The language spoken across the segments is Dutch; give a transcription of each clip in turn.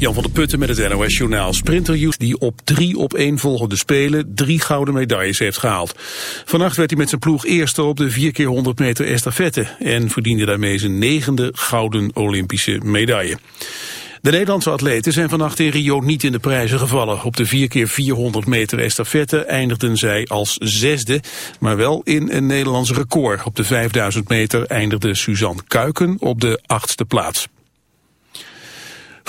Jan van der Putten met het NOS Journaal. Sprinter die op drie op één volgende spelen drie gouden medailles heeft gehaald. Vannacht werd hij met zijn ploeg eerste op de 4 keer 100 meter estafette... en verdiende daarmee zijn negende gouden Olympische medaille. De Nederlandse atleten zijn vannacht in Rio niet in de prijzen gevallen. Op de 4 keer 400 meter estafette eindigden zij als zesde, maar wel in een Nederlands record. Op de 5000 meter eindigde Suzanne Kuiken op de achtste plaats.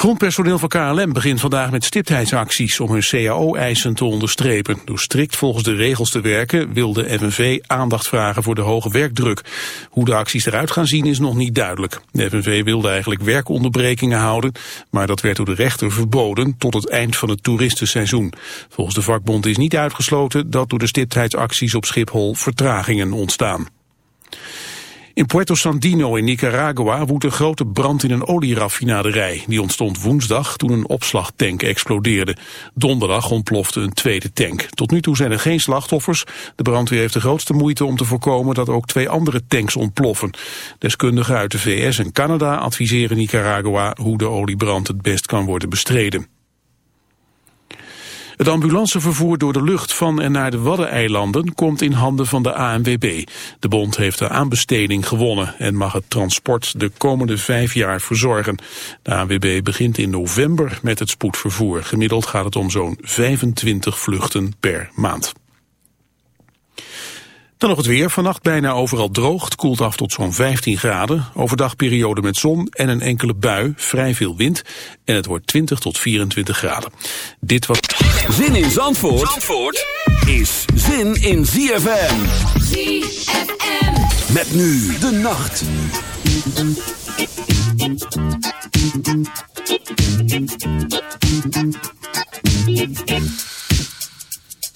Grondpersoneel van KLM begint vandaag met stiptheidsacties om hun cao-eisen te onderstrepen. Door strikt volgens de regels te werken wil de FNV aandacht vragen voor de hoge werkdruk. Hoe de acties eruit gaan zien is nog niet duidelijk. De FNV wilde eigenlijk werkonderbrekingen houden, maar dat werd door de rechter verboden tot het eind van het toeristenseizoen. Volgens de vakbond is niet uitgesloten dat door de stiptheidsacties op Schiphol vertragingen ontstaan. In Puerto Sandino in Nicaragua woedt een grote brand in een olieraffinaderij. Die ontstond woensdag toen een opslagtank explodeerde. Donderdag ontplofte een tweede tank. Tot nu toe zijn er geen slachtoffers. De brandweer heeft de grootste moeite om te voorkomen dat ook twee andere tanks ontploffen. Deskundigen uit de VS en Canada adviseren Nicaragua hoe de oliebrand het best kan worden bestreden. Het ambulancevervoer door de lucht van en naar de Waddeneilanden komt in handen van de ANWB. De bond heeft de aanbesteding gewonnen en mag het transport de komende vijf jaar verzorgen. De ANWB begint in november met het spoedvervoer. Gemiddeld gaat het om zo'n 25 vluchten per maand. Dan nog het weer. Vannacht bijna overal droog. Het koelt af tot zo'n 15 graden. Overdag periode met zon en een enkele bui. Vrij veel wind. En het wordt 20 tot 24 graden. Dit was... Zin in Zandvoort, Zandvoort is zin in ZFM. ZFM. Met nu de nacht.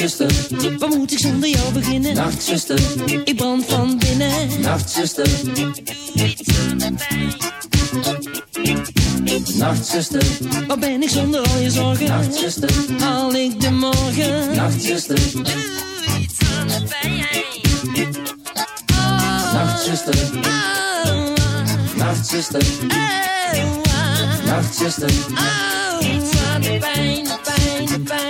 Nachtzuster, Wat moet ik zonder jou beginnen? Nachtzuster, Ik brand van binnen. Nachtzuster, de. Nachtzuster, Wat ben ik zonder al je zorgen? Nachtzuster, Haal ik de morgen? Nachtzuster, Doe iets aan de. Nachtzuster, Oh, Nachtzuster, oh, oh, Nachtzuster, oh, iets aan de pijn, pijn, pijn,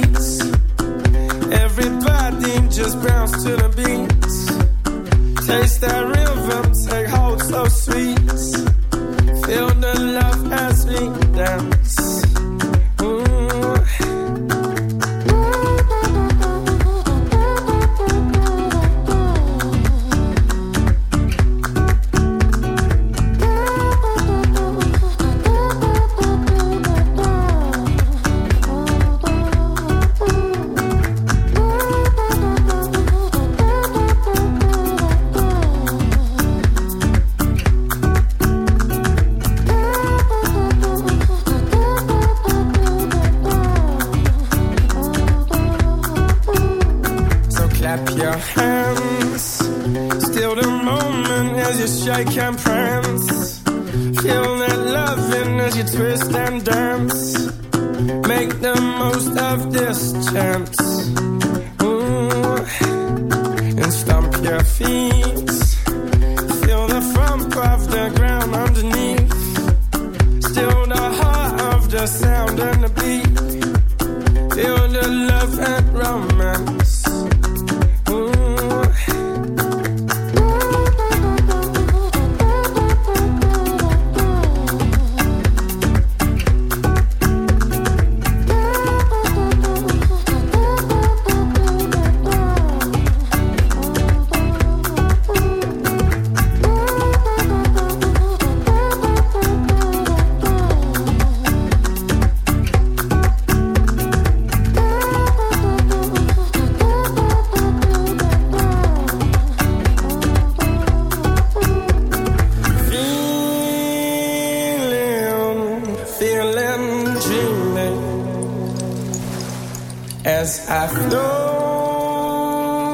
I float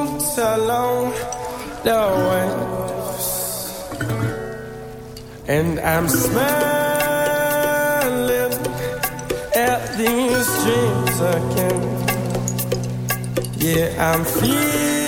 known so long the waves, and I'm smiling at these dreams again. Yeah, I'm free.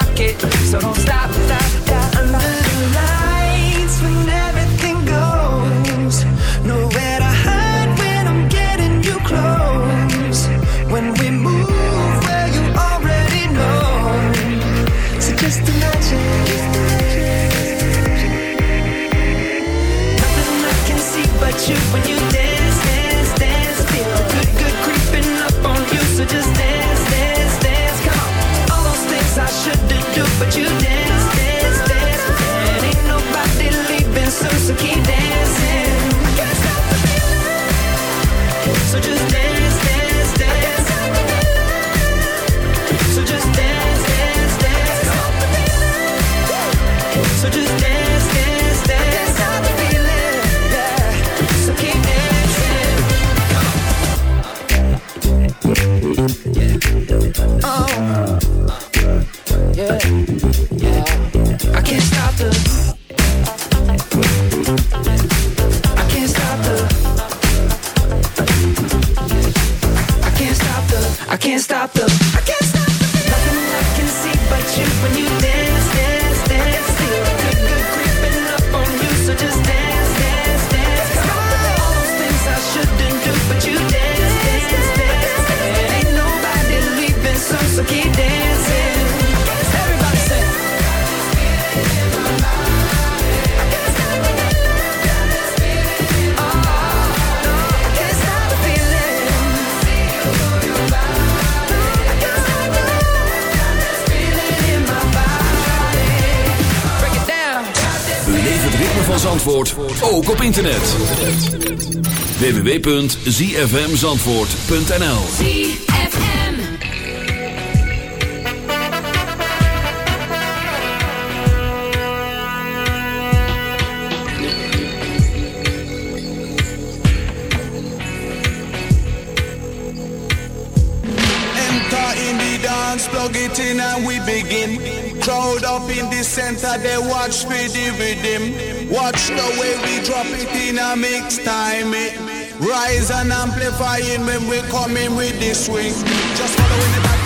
it, so don't stop. www.zfmzandvoort.nl ZFM. Enter in the dance, plug it in and we begin. Crowd up in the center, they watch me the rhythm. Watch the way we drop it in a mix time. It rise and amplifying when we come in with this swing. Just following the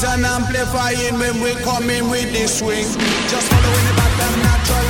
noise and amplifying when we're coming with this swing. Just following the pattern natural.